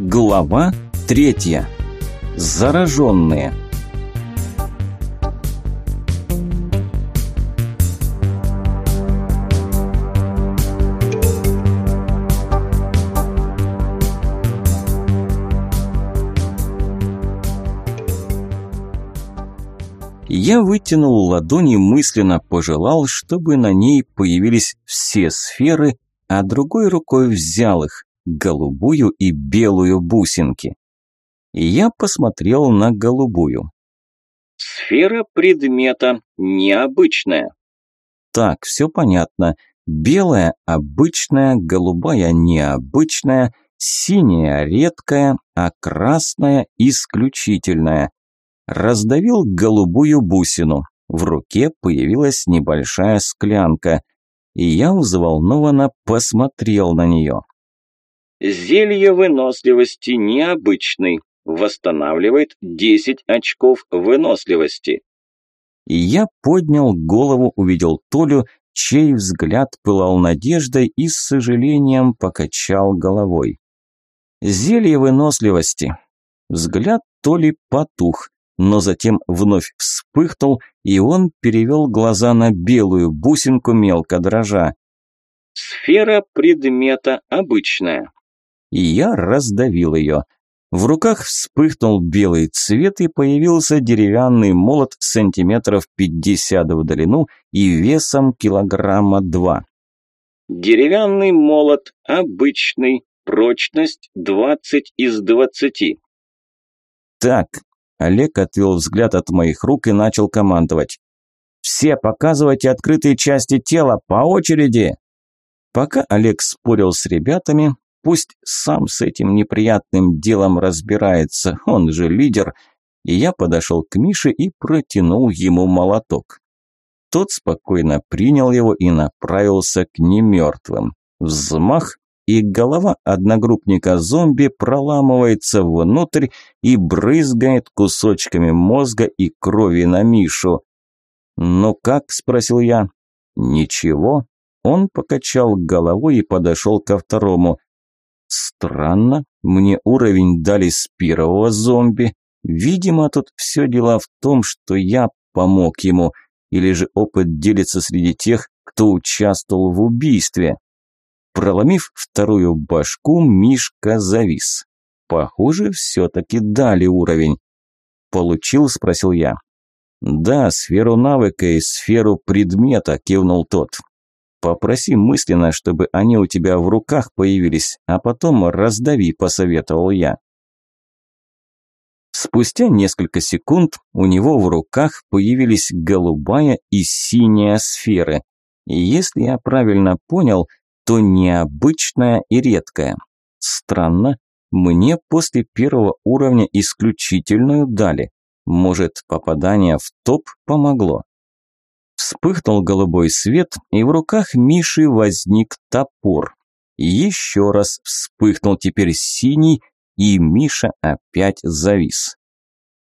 Глава третья. Зараженные. Я вытянул ладони, мысленно пожелал, чтобы на ней появились все сферы, а другой рукой взял их, голубую и белую бусинки. И я посмотрел на голубую. Сфера предмета необычная. Так, все понятно. Белая – обычная, голубая – необычная, синяя – редкая, а красная – исключительная. Раздавил голубую бусину. В руке появилась небольшая склянка, и я взволнованно посмотрел на нее. Зелье выносливости необычный. Восстанавливает 10 очков выносливости. И я поднял голову, увидел Толю, чей взгляд пылал надеждой и с сожалением покачал головой. Зелье выносливости. Взгляд Толи потух, но затем вновь вспыхнул, и он перевел глаза на белую бусинку мелко дрожа. Сфера предмета обычная и я раздавил ее. В руках вспыхнул белый цвет и появился деревянный молот сантиметров пятьдесят в длину и весом килограмма два. Деревянный молот обычный, прочность двадцать из двадцати. Так, Олег отвел взгляд от моих рук и начал командовать. «Все показывайте открытые части тела по очереди!» Пока Олег спорил с ребятами, Пусть сам с этим неприятным делом разбирается, он же лидер. И я подошел к Мише и протянул ему молоток. Тот спокойно принял его и направился к немертвым. Взмах, и голова одногруппника зомби проламывается внутрь и брызгает кусочками мозга и крови на Мишу. «Ну как?» – спросил я. «Ничего». Он покачал головой и подошел ко второму. Странно, мне уровень дали с первого зомби. Видимо, тут все дело в том, что я помог ему, или же опыт делится среди тех, кто участвовал в убийстве. Проломив вторую башку, Мишка завис. Похоже, все-таки дали уровень. «Получил?» – спросил я. «Да, сферу навыка и сферу предмета», – кивнул тот. Попроси мысленно, чтобы они у тебя в руках появились, а потом раздави, посоветовал я. Спустя несколько секунд у него в руках появились голубая и синяя сферы. И если я правильно понял, то необычная и редкая. Странно, мне после первого уровня исключительную дали. Может, попадание в топ помогло. Вспыхнул голубой свет, и в руках Миши возник топор. Еще раз вспыхнул теперь синий, и Миша опять завис.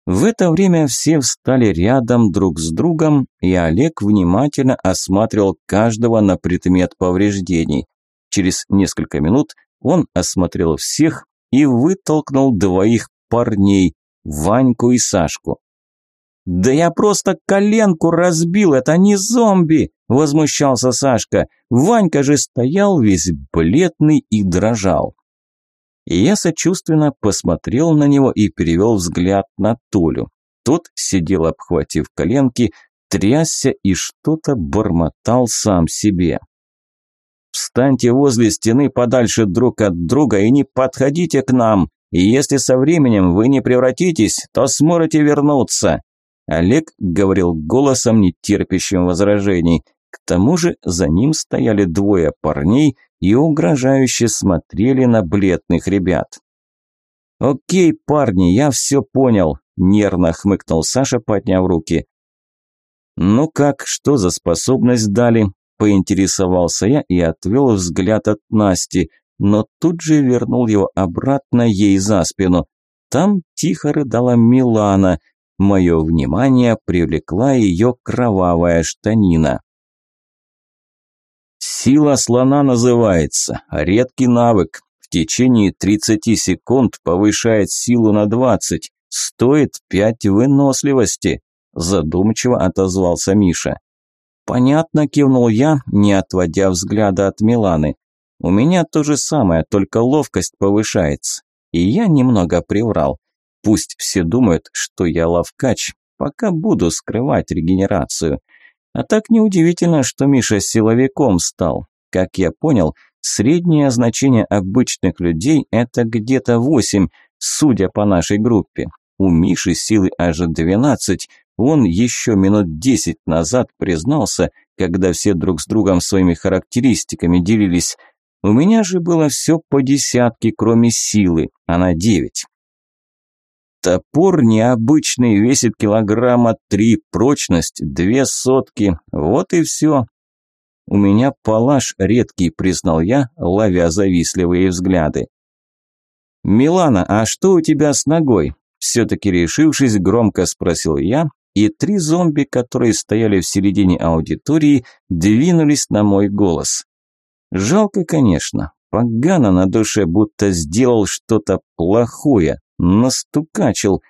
В это время все встали рядом друг с другом, и Олег внимательно осматривал каждого на предмет повреждений. Через несколько минут он осмотрел всех и вытолкнул двоих парней, Ваньку и Сашку. «Да я просто коленку разбил, это не зомби!» – возмущался Сашка. Ванька же стоял весь бледный и дрожал. Я сочувственно посмотрел на него и перевел взгляд на Толю. Тот сидел, обхватив коленки, трясся и что-то бормотал сам себе. «Встаньте возле стены подальше друг от друга и не подходите к нам, и если со временем вы не превратитесь, то сможете вернуться», Олег говорил голосом, не терпящим возражений. К тому же за ним стояли двое парней и угрожающе смотрели на бледных ребят. «Окей, парни, я все понял», – нервно хмыкнул Саша, подняв руки. «Ну как, что за способность дали?» – поинтересовался я и отвел взгляд от Насти, но тут же вернул его обратно ей за спину. Там тихо рыдала Милана – Мое внимание привлекла ее кровавая штанина. Сила слона называется, редкий навык. В течение 30 секунд повышает силу на 20. Стоит 5 выносливости, задумчиво отозвался Миша. Понятно, кивнул я, не отводя взгляда от Миланы. У меня то же самое, только ловкость повышается. И я немного приврал. Пусть все думают, что я ловкач, пока буду скрывать регенерацию. А так неудивительно, что Миша силовиком стал. Как я понял, среднее значение обычных людей – это где-то 8, судя по нашей группе. У Миши силы аж 12, он еще минут 10 назад признался, когда все друг с другом своими характеристиками делились. У меня же было все по десятке, кроме силы, а на 9. Топор необычный, весит килограмма три, прочность две сотки, вот и все. У меня палаш редкий, признал я, ловя завистливые взгляды. «Милана, а что у тебя с ногой?» Все-таки решившись, громко спросил я, и три зомби, которые стояли в середине аудитории, двинулись на мой голос. Жалко, конечно, погано на душе, будто сделал что-то плохое, настукачил.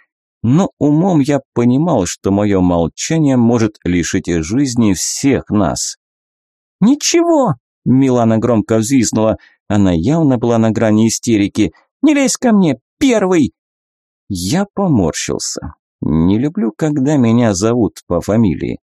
Но умом я понимал, что мое молчание может лишить жизни всех нас. «Ничего!» – Милана громко взвизгнула. Она явно была на грани истерики. «Не лезь ко мне! Первый!» Я поморщился. Не люблю, когда меня зовут по фамилии.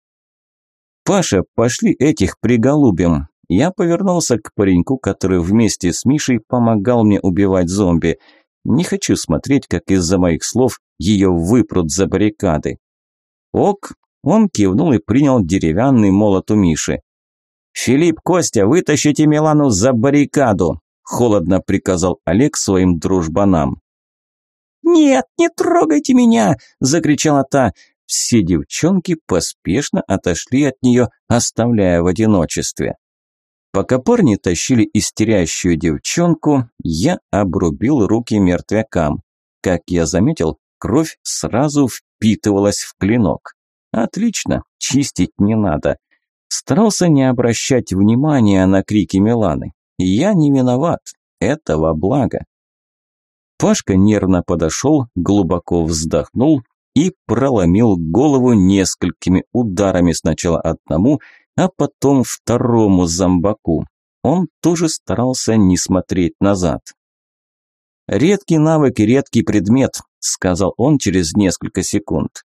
«Паша, пошли этих приголубим!» Я повернулся к пареньку, который вместе с Мишей помогал мне убивать зомби – не хочу смотреть, как из-за моих слов ее выпрут за баррикады. Ок, он кивнул и принял деревянный молот у Миши. «Филипп, Костя, вытащите Милану за баррикаду!» – холодно приказал Олег своим дружбанам. «Нет, не трогайте меня!» – закричала та. Все девчонки поспешно отошли от нее, оставляя в одиночестве. Пока парни тащили истерящую девчонку, я обрубил руки мертвякам. Как я заметил, кровь сразу впитывалась в клинок. Отлично, чистить не надо. Старался не обращать внимания на крики Миланы. Я не виноват, это во благо. Пашка нервно подошел, глубоко вздохнул и проломил голову несколькими ударами сначала одному, а потом второму зомбаку. Он тоже старался не смотреть назад. «Редкий навык и редкий предмет», – сказал он через несколько секунд.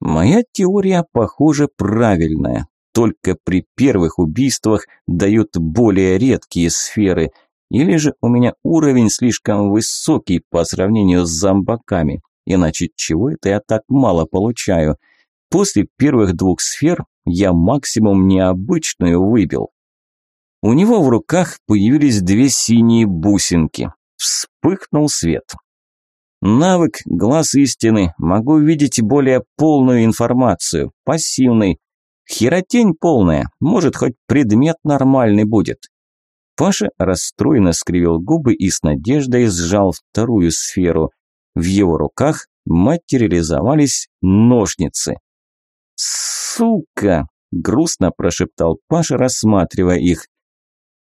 «Моя теория, похоже, правильная. Только при первых убийствах дают более редкие сферы. Или же у меня уровень слишком высокий по сравнению с зомбаками. Иначе чего это я так мало получаю?» После первых двух сфер я максимум необычную выбил. У него в руках появились две синие бусинки. Вспыхнул свет. Навык «Глаз истины». Могу видеть более полную информацию. Пассивный. Херотень полная. Может, хоть предмет нормальный будет. Паша расстроенно скривил губы и с надеждой сжал вторую сферу. В его руках материализовались ножницы. «Сука!» – грустно прошептал Паша, рассматривая их.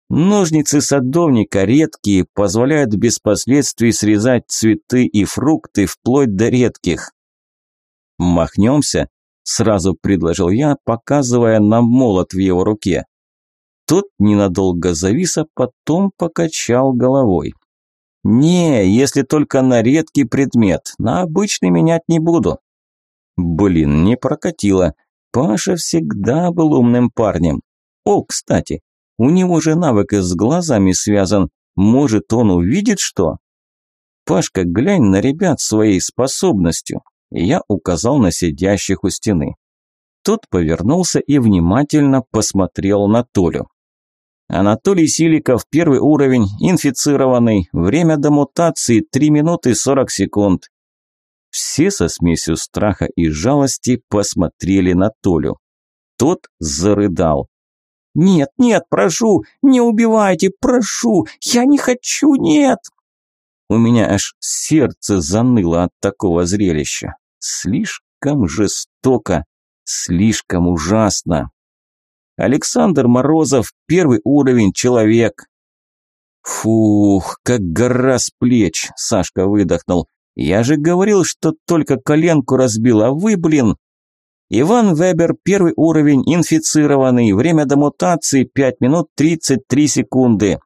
Ножницы садовника редкие, позволяют без последствий срезать цветы и фрукты вплоть до редких. «Махнемся?» – сразу предложил я, показывая на молот в его руке. Тот ненадолго завис, а потом покачал головой. «Не, если только на редкий предмет, на обычный менять не буду. Блин, не прокатило. Паша всегда был умным парнем. О, кстати, у него же навык с глазами связан. Может, он увидит что? Пашка, глянь на ребят своей способностью. Я указал на сидящих у стены. Тот повернулся и внимательно посмотрел на Толю. Анатолий Силиков, первый уровень, инфицированный, время до мутации 3 минуты 40 секунд. Все со смесью страха и жалости посмотрели на Толю. Тот зарыдал. «Нет, нет, прошу, не убивайте, прошу, я не хочу, нет!» У меня аж сердце заныло от такого зрелища. Слишком жестоко, слишком ужасно. Александр Морозов, первый уровень человек. Фух, как гора с плеч, Сашка выдохнул. Я же говорил, что только коленку разбил, а вы, блин. Иван Вебер, первый уровень, инфицированный, время до мутации 5 минут 33 секунды.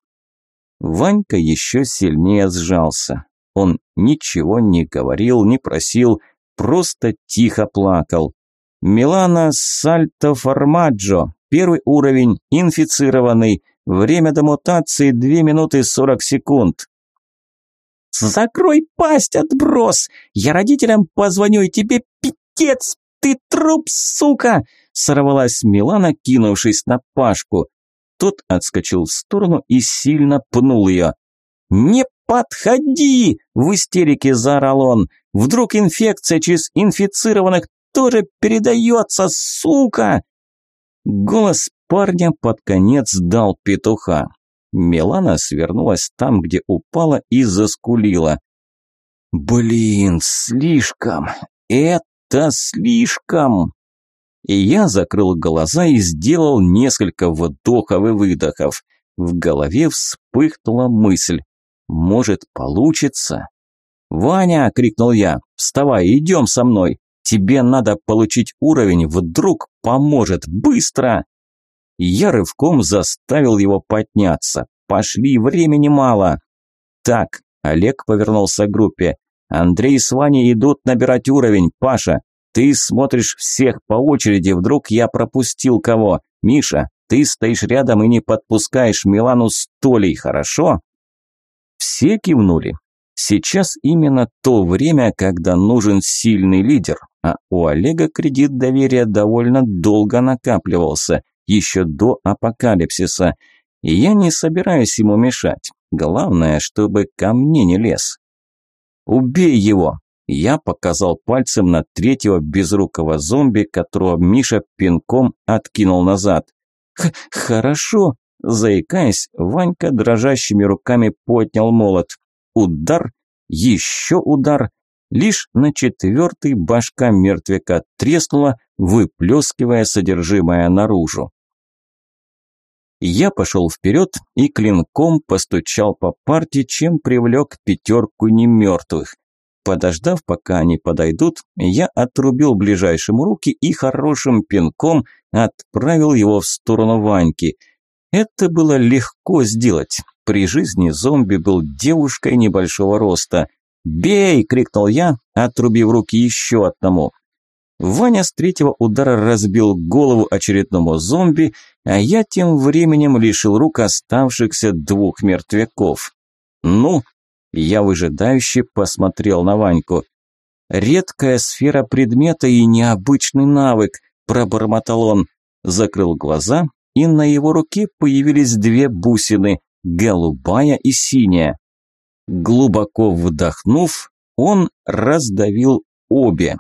Ванька еще сильнее сжался. Он ничего не говорил, не просил, просто тихо плакал. Милана Сальто Формаджо, первый уровень, инфицированный, время до мутации 2 минуты 40 секунд. «Закрой пасть, отброс! Я родителям позвоню, и тебе пипец, ты труп, сука!» Сорвалась Милана, кинувшись на Пашку. Тот отскочил в сторону и сильно пнул ее. «Не подходи!» – в истерике заорал он. «Вдруг инфекция через инфицированных тоже передается, сука!» Голос парня под конец дал петуха. Милана свернулась там, где упала и заскулила. «Блин, слишком! Это слишком!» И я закрыл глаза и сделал несколько вдохов и выдохов. В голове вспыхнула мысль. «Может, получится?» «Ваня!» – крикнул я. «Вставай, идем со мной! Тебе надо получить уровень, вдруг поможет! Быстро!» Я рывком заставил его подняться. Пошли, времени мало. Так, Олег повернулся к группе. Андрей с Ваней идут набирать уровень. Паша, ты смотришь всех по очереди, вдруг я пропустил кого. Миша, ты стоишь рядом и не подпускаешь Милану с Толей, хорошо? Все кивнули. Сейчас именно то время, когда нужен сильный лидер, а у Олега кредит доверия довольно долго накапливался еще до апокалипсиса. И я не собираюсь ему мешать. Главное, чтобы ко мне не лез. «Убей его!» Я показал пальцем на третьего безрукого зомби, которого Миша пинком откинул назад. «Хорошо!» Заикаясь, Ванька дрожащими руками поднял молот. Удар, еще удар. Лишь на четвертый башка мертвяка треснула, выплескивая содержимое наружу. Я пошел вперед и клинком постучал по парте, чем привлек пятерку немертвых. Подождав, пока они подойдут, я отрубил ближайшему руки и хорошим пинком отправил его в сторону Ваньки. Это было легко сделать. При жизни зомби был девушкой небольшого роста. «Бей!» – крикнул я, отрубив руки еще одному. Ваня с третьего удара разбил голову очередному зомби, а я тем временем лишил рук оставшихся двух мертвяков. «Ну?» Я выжидающе посмотрел на Ваньку. «Редкая сфера предмета и необычный навык», – пробормотал он. Закрыл глаза, и на его руке появились две бусины – голубая и синяя. Глубоко вдохнув, он раздавил обе.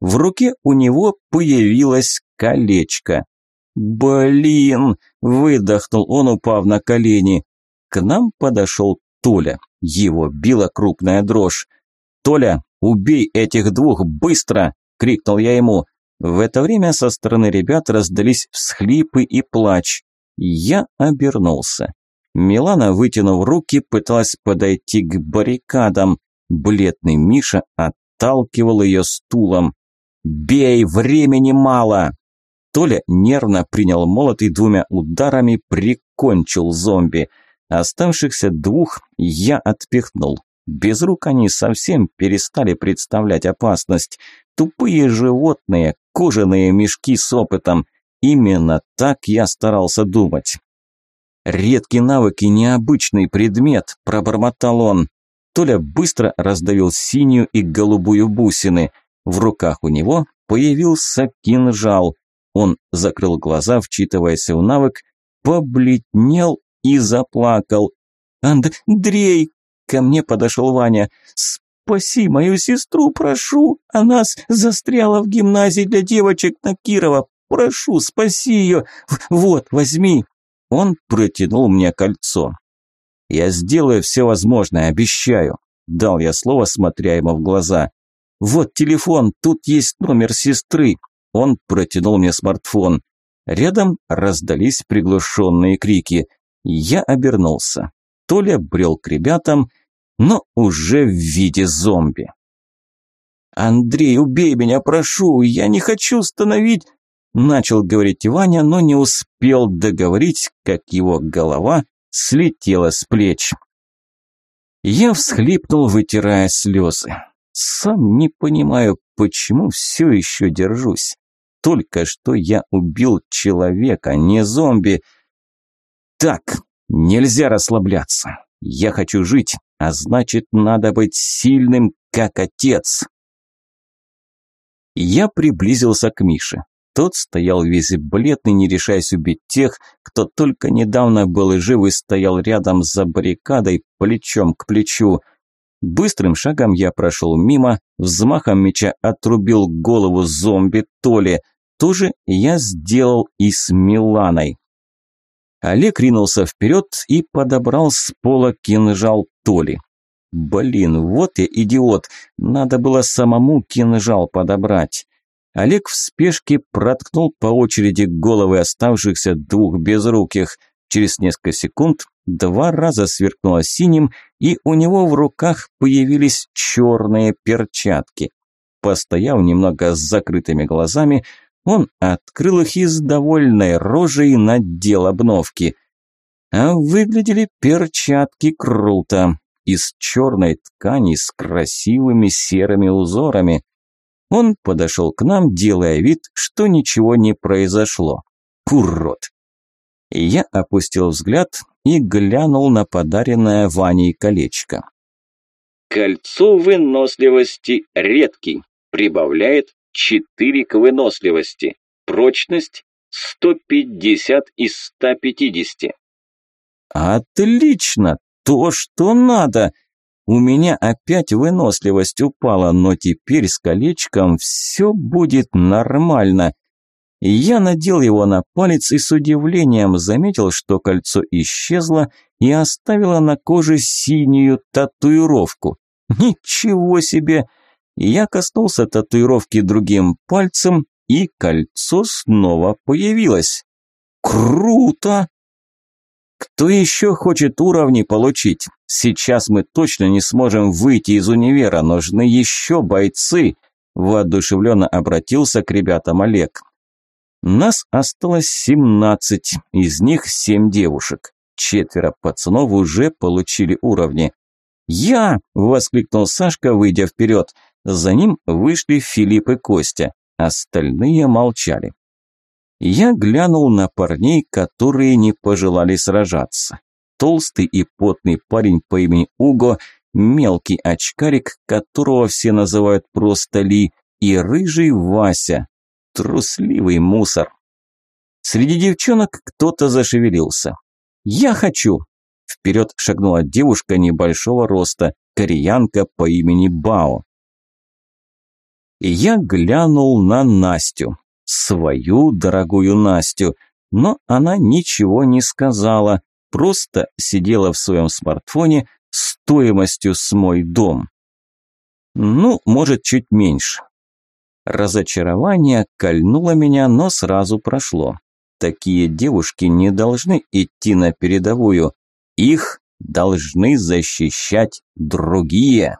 В руке у него появилось колечко. «Блин!» – выдохнул он, упав на колени. К нам подошел Толя. Его била крупная дрожь. «Толя, убей этих двух, быстро!» – крикнул я ему. В это время со стороны ребят раздались всхлипы и плач. Я обернулся. Милана, вытянув руки, пыталась подойти к баррикадам. Бледный Миша отталкивал ее стулом. «Бей, времени мало!» Толя нервно принял молот и двумя ударами прикончил зомби. Оставшихся двух я отпихнул. Без рук они совсем перестали представлять опасность. Тупые животные, кожаные мешки с опытом. Именно так я старался думать. «Редкий навык и необычный предмет», – пробормотал он. Толя быстро раздавил синюю и голубую бусины. В руках у него появился кинжал. Он закрыл глаза, вчитываясь в навык, побледнел и заплакал. «Андрей!» – ко мне подошел Ваня. «Спаси мою сестру, прошу! Она застряла в гимназии для девочек на Кирова. Прошу, спаси ее! Вот, возьми!» Он протянул мне кольцо. «Я сделаю все возможное, обещаю», – дал я слово, смотря ему в глаза. «Вот телефон, тут есть номер сестры». Он протянул мне смартфон. Рядом раздались приглушенные крики. Я обернулся. Толя брел к ребятам, но уже в виде зомби. «Андрей, убей меня, прошу, я не хочу становить...» Начал говорить Ваня, но не успел договорить, как его голова слетела с плеч. Я всхлипнул, вытирая слезы. Сам не понимаю, почему все еще держусь. Только что я убил человека, не зомби. Так, нельзя расслабляться. Я хочу жить, а значит, надо быть сильным, как отец. Я приблизился к Мише. Тот стоял весь бледный, не решаясь убить тех, кто только недавно был жив и стоял рядом за баррикадой, плечом к плечу. Быстрым шагом я прошел мимо, взмахом меча отрубил голову зомби Толи. То же я сделал и с Миланой. Олег ринулся вперед и подобрал с пола кинжал Толи. Блин, вот я идиот, надо было самому кинжал подобрать. Олег в спешке проткнул по очереди головы оставшихся двух безруких. Через несколько секунд два раза сверкнуло синим, и у него в руках появились черные перчатки. Постояв немного с закрытыми глазами, он открыл их и с довольной рожей надел обновки. А выглядели перчатки круто, из черной ткани с красивыми серыми узорами. Он подошел к нам, делая вид, что ничего не произошло. Урод! Я опустил взгляд и глянул на подаренное Ваней колечко. Кольцо выносливости редкий. Прибавляет 4 к выносливости. Прочность 150 из 150. Отлично! То, что надо! У меня опять выносливость упала, но теперь с колечком все будет нормально. Я надел его на палец и с удивлением заметил, что кольцо исчезло и оставило на коже синюю татуировку. Ничего себе! Я коснулся татуировки другим пальцем, и кольцо снова появилось. Круто! Кто еще хочет уровни получить? Сейчас мы точно не сможем выйти из универа, нужны еще бойцы. Воодушевленно обратился к ребятам Олег. Нас осталось семнадцать, из них семь девушек. Четверо пацанов уже получили уровни. «Я!» – воскликнул Сашка, выйдя вперед. За ним вышли Филипп и Костя. Остальные молчали. Я глянул на парней, которые не пожелали сражаться. Толстый и потный парень по имени Уго, мелкий очкарик, которого все называют просто Ли, и рыжий Вася, трусливый мусор. Среди девчонок кто-то зашевелился. «Я хочу!» Вперед шагнула девушка небольшого роста, кореянка по имени Бао. Я глянул на Настю свою дорогую Настю, но она ничего не сказала, просто сидела в своем смартфоне стоимостью с мой дом. Ну, может, чуть меньше. Разочарование кольнуло меня, но сразу прошло. Такие девушки не должны идти на передовую. Их должны защищать другие.